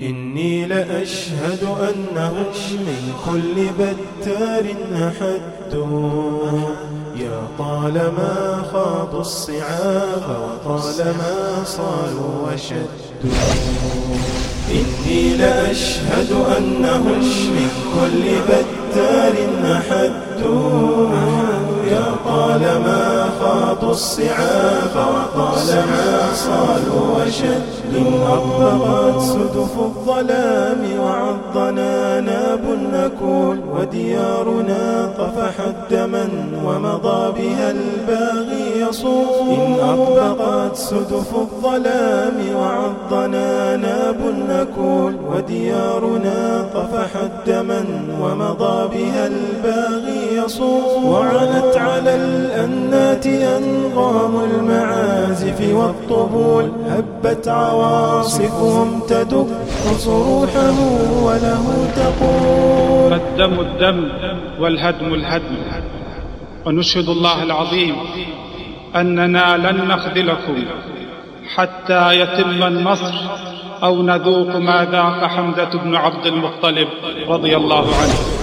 إني لأشهد أنهم من كل بتار أحدوا يا طالما خاضوا الصعاب وطالما صالوا وشدوا إني لأشهد أنهم من كل بتار أحدوا يا طالما خاضوا الصعاب وطالما صالوا وشدوا أطبقت صدف الظلام وعضنا ناب نكول وديارنا طفحت دما ومضى بها الباغي يصول. إن أطبقت صدف الظلام وعضنا ناب نكول وديارنا طفحت دما ومضى بها الباغي يصول. وعنت على الأنات أنغام المعازف والطبول هبت عواصفهم تدق صروحه وله تقول. الدم الدم والهدم الهدم. ونشهد الله العظيم أننا لن نخذلكم حتى يتم النصر أو نذوق ما ذاق حمزة بن عبد المطلب رضي الله عنه.